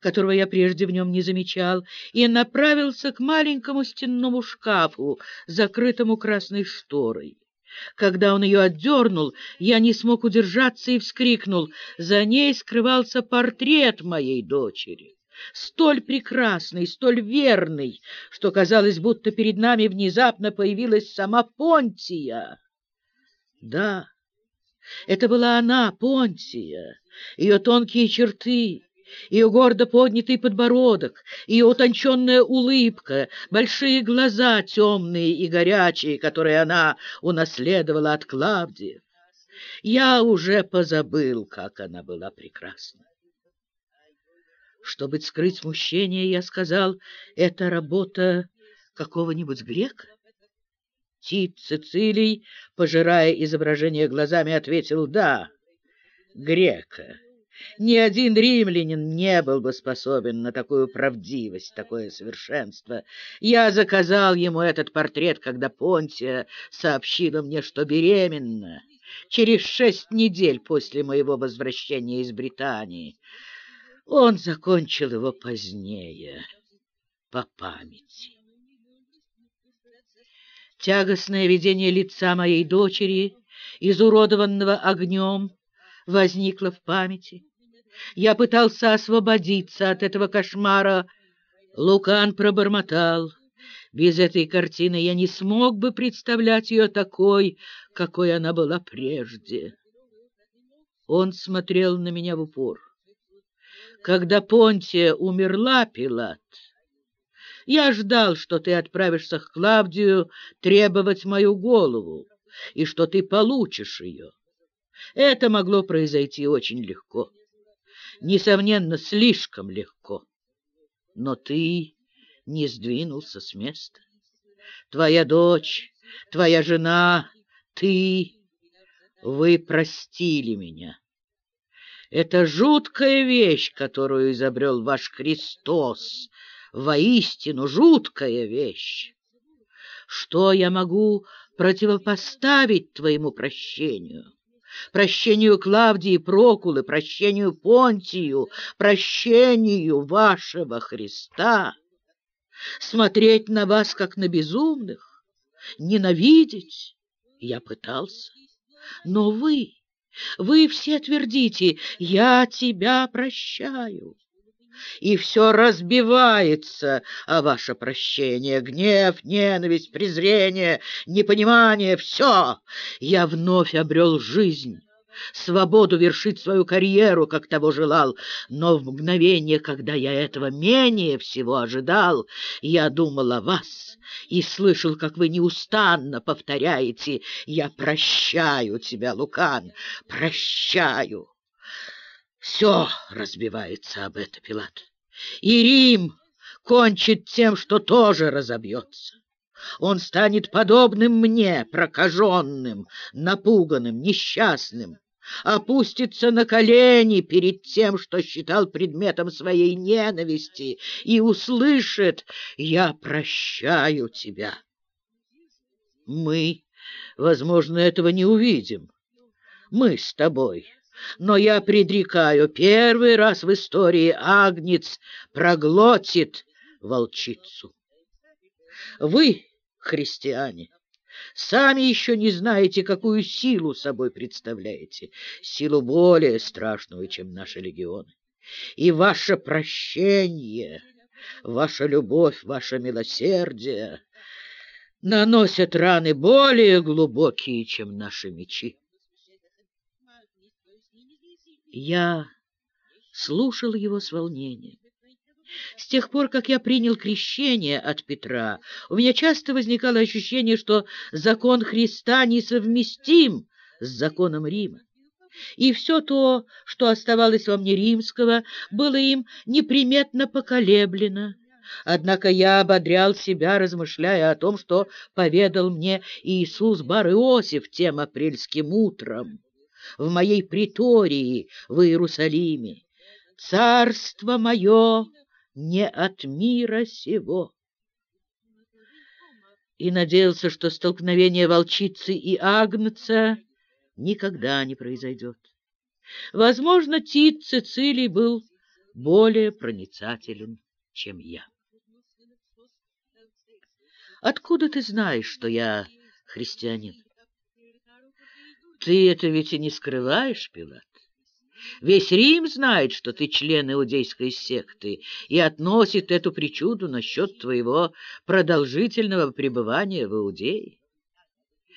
которого я прежде в нем не замечал, и направился к маленькому стенному шкафу, закрытому красной шторой. Когда он ее отдернул, я не смог удержаться и вскрикнул. За ней скрывался портрет моей дочери столь прекрасный, столь верный, что казалось, будто перед нами внезапно появилась сама Понтия. Да, это была она, Понтия, ее тонкие черты, ее гордо поднятый подбородок, ее утонченная улыбка, большие глаза темные и горячие, которые она унаследовала от Клавдии. Я уже позабыл, как она была прекрасна. Чтобы скрыть смущение, я сказал, это работа какого-нибудь грека. Тит Цицилий, пожирая изображение глазами, ответил «да, грека». Ни один римлянин не был бы способен на такую правдивость, такое совершенство. Я заказал ему этот портрет, когда Понтия сообщила мне, что беременна, через шесть недель после моего возвращения из Британии. Он закончил его позднее, по памяти. Тягостное видение лица моей дочери, изуродованного огнем, возникло в памяти. Я пытался освободиться от этого кошмара. Лукан пробормотал. Без этой картины я не смог бы представлять ее такой, какой она была прежде. Он смотрел на меня в упор. Когда Понтия умерла, Пилат, я ждал, что ты отправишься к Клавдию требовать мою голову, и что ты получишь ее. Это могло произойти очень легко. Несомненно, слишком легко. Но ты не сдвинулся с места. Твоя дочь, твоя жена, ты... Вы простили меня. Это жуткая вещь, которую изобрел ваш Христос. Воистину жуткая вещь. Что я могу противопоставить твоему прощению? Прощению Клавдии Прокулы, прощению Понтию, прощению вашего Христа. Смотреть на вас, как на безумных, ненавидеть я пытался. Но вы вы все твердите «Я тебя прощаю». И все разбивается о ваше прощение. Гнев, ненависть, презрение, непонимание — все. Я вновь обрел жизнь свободу вершить свою карьеру, как того желал, но в мгновение, когда я этого менее всего ожидал, я думал о вас и слышал, как вы неустанно повторяете «Я прощаю тебя, Лукан, прощаю». Все разбивается об это, Пилат. И Рим кончит тем, что тоже разобьется. Он станет подобным мне, прокаженным, напуганным, несчастным опустится на колени перед тем, что считал предметом своей ненависти, и услышит «Я прощаю тебя». Мы, возможно, этого не увидим. Мы с тобой. Но я предрекаю, первый раз в истории Агнец проглотит волчицу. Вы, христиане, Сами еще не знаете, какую силу собой представляете, силу более страшную, чем наши легионы. И ваше прощение, ваша любовь, ваше милосердие наносят раны более глубокие, чем наши мечи. Я слушал его с волнением. С тех пор, как я принял крещение от Петра, у меня часто возникало ощущение, что закон Христа несовместим с законом Рима. И все то, что оставалось во мне римского, было им неприметно поколеблено. Однако я ободрял себя, размышляя о том, что поведал мне Иисус Бар-Иосиф тем апрельским утром в моей притории в Иерусалиме. «Царство мое не от мира сего. И надеялся, что столкновение волчицы и агнца никогда не произойдет. Возможно, Тит Цицилий был более проницателен, чем я. Откуда ты знаешь, что я христианин? Ты это ведь и не скрываешь, Пилат. Весь Рим знает, что ты член иудейской секты и относит эту причуду насчет твоего продолжительного пребывания в Иудее.